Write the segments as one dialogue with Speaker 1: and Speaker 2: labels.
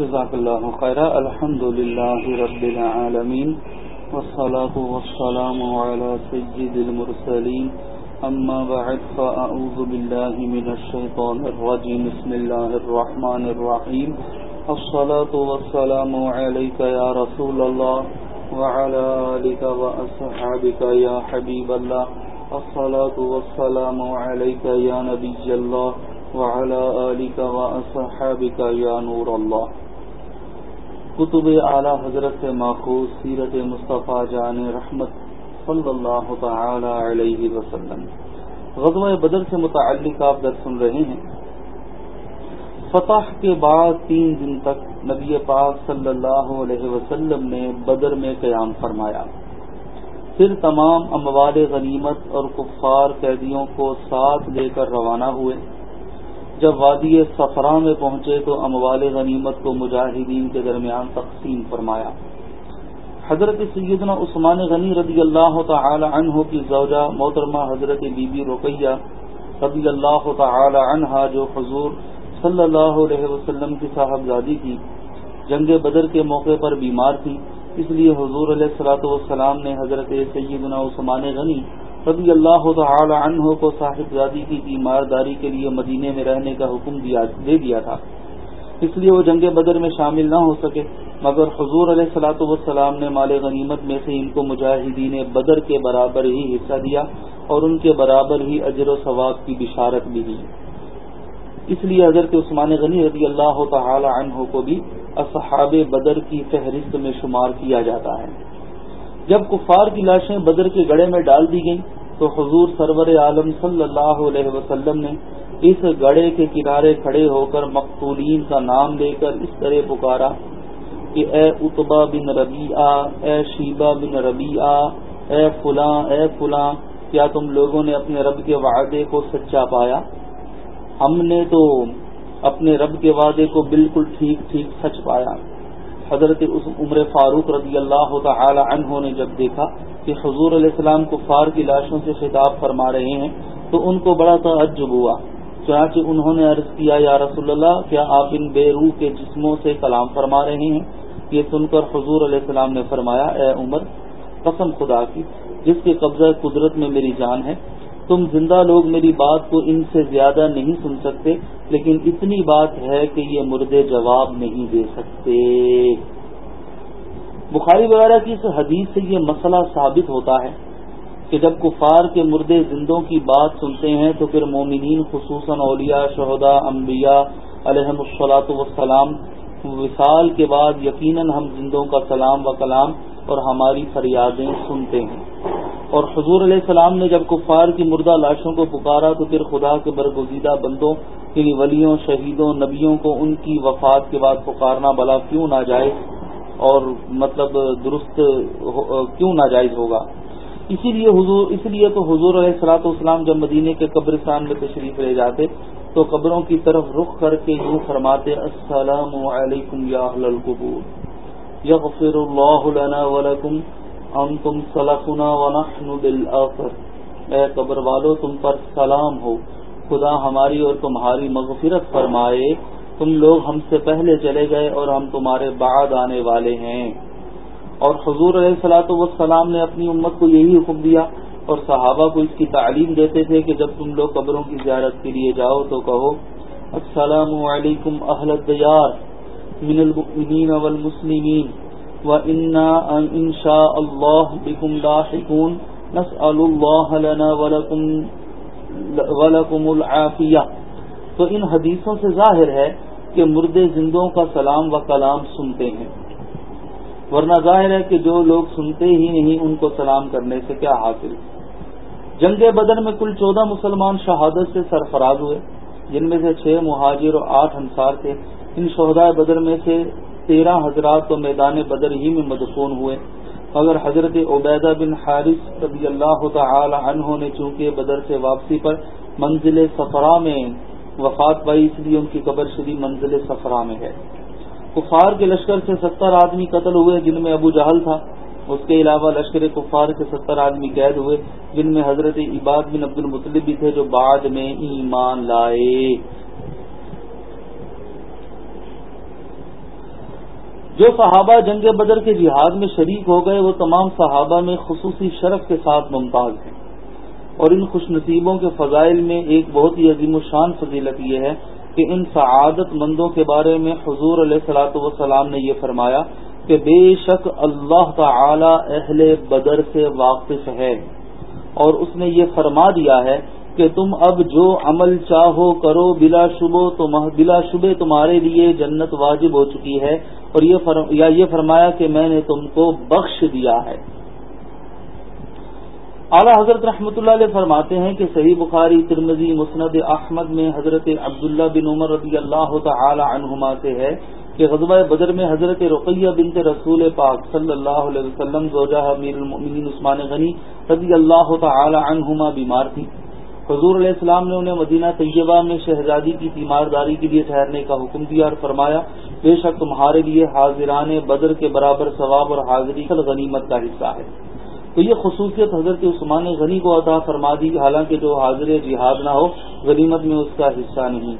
Speaker 1: جزاک اللہ خیر الحمد للہ رب العالمین، والصلاة والسلام على سجد المرسلین. اما بعد، فاعوذ باللہ من الشیطان الرجیم، بسم اللہ الرحمن الرحیم. الصلاة والسلام علیکہ یا رسول اللہ وعلى آلک وأصحابک یا حبیب اللہ الصلاة والسلام علیکہ یا نبی اللہ وعلى آلك وأصحابك يا نور الله کتب اعلی حضرت سے ماخوذ، سیرت مصطفیٰ جان رحمت صلی اللہ تعالی علیہ وسلم۔ غزوہ بدر سے متعلق آپ در سن رہے ہیں۔ فتح کے بعد تین دن تک نبی پاک صلی اللہ علیہ وسلم نے بدر میں قیام فرمایا۔ پھر تمام اموال غنیمت اور کفار قیدیوں کو ساتھ لے کر روانہ ہوئے۔ جب وادی سفرا میں پہنچے تو اموال غنیمت کو مجاہدین کے درمیان تقسیم فرمایا۔ حضرت سیدنا عثمان غنی رضی اللہ تعالی عنہ کی زوجہ محترمہ حضرت بی بی رقیہ رضی اللہ تعالی عنہ جو حضور صلی اللہ علیہ وسلم کی صاحبزادی تھی جنگ بدر کے موقع پر بیمار تھی، اس لیے حضور علیہ السلاۃ والسلام نے حضرت سیدنا عثمان غنی رضی اللہ تعالی عنہ کو صاحب زادی کی تیمارداری کے لیے مدینے میں رہنے کا حکم دیا دے دیا تھا۔ اس لیے وہ جنگ بدر میں شامل نہ ہو سکے۔ مگر حضور علیہ سلاۃ والسلام نے مال غنیمت میں سے ان کو مجاہدین بدر کے برابر ہی حصہ دیا اور ان کے برابر ہی اجر و ثواب کی بشارت بھی دی۔ اس لیے حضرت عثمان غنی رضی اللہ تعالی عنہ کو بھی اصحاب بدر کی فہرست میں شمار کیا جاتا ہے۔ جب کفار کی لاشیں بدر کے گڑے میں ڈال دی گئیں، تو حضور سرور عالم صلی اللہ علیہ وسلم نے اس گڑے کے کنارے کھڑے ہو کر مقتولین کا نام لے کر اس طرح پکارا کہ اے اتبا بن ربیع اے شیبہ بن ربیع اے فلاں اے فلاں، کیا تم لوگوں نے اپنے رب کے وعدے کو سچا پایا؟ ہم نے تو اپنے رب کے وعدے کو بالکل ٹھیک ٹھیک، سچ پایا۔ حضرت عمر فاروق رضی اللہ تعالی عنہ نے جب دیکھا کہ حضور علیہ السلام کو فار کی لاشوں سے خطاب فرما رہے ہیں، تو ان کو بڑا تعجب ہوا۔ چنانچہ انہوں نے عرض کیا، یا رسول اللہ، کیا آپ ان بے روح کے جسموں سے کلام فرما رہے ہیں؟ یہ سن کر حضور علیہ السلام نے فرمایا، اے عمر، قسم خدا کی، جس کے قبضہ قدرت میں میری جان ہے، تم زندہ لوگ میری بات کو ان سے زیادہ نہیں سن سکتے لیکن اتنی بات ہے کہ یہ مردے جواب نہیں دے سکتے۔ بخاری وغیرہ کی اس حدیث سے یہ مسئلہ ثابت ہوتا ہے کہ جب کفار کے مردے زندوں کی بات سنتے ہیں تو پھر مومنین خصوصاً اولیاء، شہداء، انبیاء علیہ السلاۃ وسلام وصال کے بعد یقیناً ہم زندوں کا سلام و کلام اور ہماری فریادیں سنتے ہیں۔ اور حضور علیہ السلام نے جب کفار کی مردہ لاشوں کو پکارا تو پھر خدا کے برگزیدہ بندوں یعنی ولیوں، شہیدوں، نبیوں کو ان کی وفات کے بعد پکارنا بلا کیوں نہ جائے اور مطلب درست کیوں ناجائز ہوگا؟ اسی لیے حضور اس لیے تو حضور علیہ السلاۃ والسلام جب مدینے کے قبرستان میں تشریف لے جاتے تو قبروں کی طرف رخ کر کے یوں فرماتے، السلام علیکم یا اہل القبور یغفر اللہ لنا ولکم ہم تم سلفنا ونحن بالآخر۔ اے قبر والو، تم پر سلام ہو۔ خدا ہماری اور تمہاری مغفرت فرمائے۔ تم لوگ ہم سے پہلے چلے گئے اور ہم تمہارے بعد آنے والے ہیں۔ اور حضور علیہ السلاۃ والسلام نے اپنی امت کو یہی حکم دیا اور صحابہ کو اس کی تعلیم دیتے تھے کہ جب تم لوگ قبروں کی زیارت کے لیے جاؤ تو کہو، السلام علیکم اہل الدیار۔ من المؤمنین والمسلمین وإنا إن شاء الله بكم لاحقون. نسأل الله لنا ولكم, ولكم العافية. تو ان حدیثوں سے ظاہر ہے کہ مردے زندوں کا سلام و کلام سنتے ہیں۔ ورنہ ظاہر ہے کہ جو لوگ سنتے ہی نہیں ان کو سلام کرنے سے کیا حاصل؟ جنگ بدن میں کل چودہ مسلمان شہادت سے سرفراز ہوئے جن میں سے چھ مہاجر اور آٹھ انصار تھے۔ ان شہداء بدر میں سے تیرہ حضرات تو میدان بدر ہی میں مدفون ہوئے۔ مگر حضرت عبیدہ بن حارث رضی اللہ تعالی عنہ نے چونکہ بدر سے واپسی پر منزل سفرا میں وفات پائی، اس لیے ان کی قبر شری منزل سفرا میں ہے۔ کفار کے لشکر سے ستر آدمی قتل ہوئے، جن میں ابو جہل تھا۔ اس کے علاوہ لشکر کفار کے ستر آدمی قید ہوئے، جن میں حضرت عباد بن عبد المطلب بھی تھے، جو بعد میں ایمان لائے۔ جو صحابہ جنگ بدر کے جہاد میں شریک ہو گئے، وہ تمام صحابہ میں خصوصی شرف کے ساتھ ممتاز ہیں۔ اور ان خوش نصیبوں کے فضائل میں ایک بہت ہی عظیم و شان فضیلت یہ ہے کہ ان سعادت مندوں کے بارے میں حضور علیہ صلاۃ وسلام نے یہ فرمایا کہ بے شک اللہ تعالی اہل بدر سے واقف ہے۔ اور اس نے یہ فرما دیا ہے کہ تم اب جو عمل چاہو کرو بلا شبو بلا شبے تمہارے لیے جنت واجب ہو چکی ہے۔ اور یہ فرم یا یہ فرمایا کہ میں نے تم کو بخش دیا ہے۔ اعلی حضرت رحمۃ اللہ علیہ فرماتے ہیں کہ صحیح بخاری ترمزی مسند احمد میں حضرت عبداللہ بن عمر رضی اللہ تعالی عنہما سے ہے کہ غزوہ بدر میں حضرت رقیہ بنت رسول پاک صلی اللہ علیہ وسلم، زوجہ امیر المؤمنین عثمان غنی رضی اللہ تعالی عنہما بیمار تھی۔ حضور علیہ السلام نے انہیں مدینہ طیبہ میں شہزادی کی تیمارداری کے لیے ٹھہرنے کا حکم دیا اور فرمایا، بے شک تمہارے لیے حاضران بدر کے برابر ثواب اور حاضری غنیمت کا حصہ ہے۔ تو یہ خصوصیت حضرت عثمان غنی کو عطا فرما دی، حالانکہ جو حاضر جہاد نہ ہو، غنیمت میں اس کا حصہ نہیں۔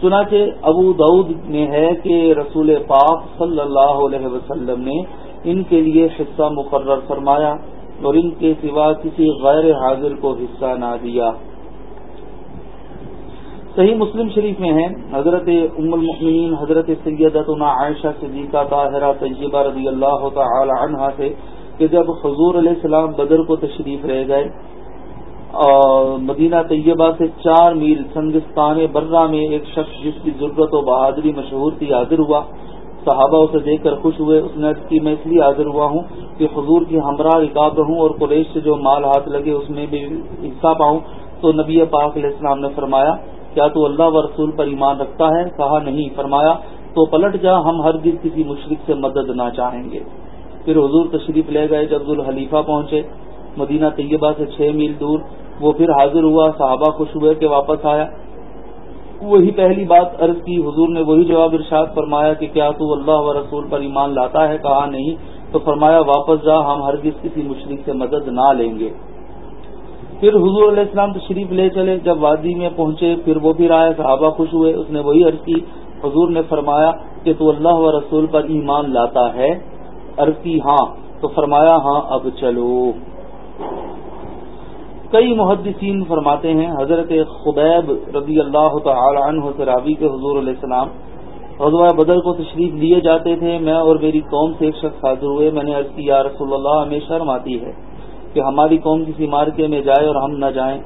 Speaker 1: چنانچہ ابو دعود میں ہے کہ رسول پاک صلی اللہ علیہ وسلم نے ان کے لیے حصہ مقرر فرمایا۔ اور ان کے سوا کسی غیر حاضر کو حصہ نہ دیا۔ صحیح مسلم شریف میں ہے حضرت ام المؤمنین، حضرت سیدتنا عائشہ صدیقہ طاہرہ طیبہ رضی اللہ تعالی عنہا سے کہ جب حضور علیہ السلام بدر کو تشریف رہ گئے اور مدینہ طیبہ سے چار میل سنگستان برہ میں ایک شخص جس کی ضرورت و بہادری مشہور تھی، حاضر ہوا۔ صحابہ اسے دیکھ کر خوش ہوئے، اس نے کی میں اس لیے حاضر ہوا ہوں کہ حضور کی ہمراہ رکاب رہوں اور قریش سے جو مال ہاتھ لگے، اس میں بھی حصہ پاؤں۔ تو نبی پاک علیہ السلام نے فرمایا، کیا تو اللہ و رسول پر ایمان رکھتا ہے؟ کہا، نہیں۔ فرمایا، تو پلٹ جا، ہم ہر کسی مشرق سے مدد نہ چاہیں گے۔ پھر حضور تشریف لے گئے، جب الحلیفہ پہنچے، مدینہ طیبہ سے چھ میل دور، وہ پھر حاضر ہوا، صحابہ خوش ہوئے کہ واپس آیا۔ وہی پہلی بات عرض کی، حضور نے وہی جواب ارشاد فرمایا کہ کیا تو اللہ و رسول پر ایمان لاتا ہے؟ کہا نہیں۔ تو فرمایا، واپس جا، ہم ہرگز کسی مشرق سے مدد نہ لیں گے۔ پھر حضور علیہ السلام تشریف لے چلے۔ جب وادی میں پہنچے، پھر وہ پھر آئے صحابہ خوش ہوئے۔ اس نے وہی عرض کی۔ حضور نے فرمایا کہ تو اللہ و رسول پر ایمان لاتا ہے؟ عرض کی ہاں۔ تو فرمایا ہاں اب چلو۔ کئی محدثین فرماتے ہیں، حضرت خبیب رضی اللہ تعالی عنہ سے راوی کے حضور علیہ السلام حضوہ بدر کو تشریف لیے جاتے تھے، میں اور میری قوم سے ایک شخص حاضر ہوئے، میں نے عرض کی، یا رسول اللہ، ہمیں شرم آتی ہے کہ ہماری قوم کسی مارکے میں جائے اور ہم نہ جائیں۔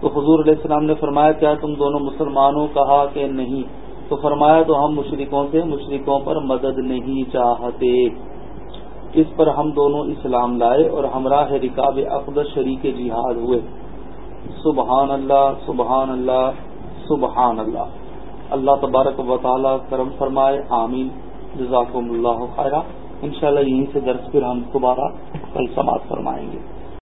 Speaker 1: تو حضور علیہ السلام نے فرمایا، کیا تم دونوں مسلمانوں کہا کہ نہیں؟ تو فرمایا، تو ہم مشرقوں سے مشرقوں پر مدد نہیں چاہتے۔ اس پر ہم دونوں اسلام لائے اور ہمراہ رکاب اقدر شریک جہاد ہوئے۔ سبحان اللہ سبحان اللہ سبحان اللہ۔ اللہ تبارک و تعالی کرم فرمائے، آمین۔ جزاکم اللہ خیرہ انشاءاللہ یہیں سے درس پھر ہم دوبارہ کل سماعت فرمائیں گے۔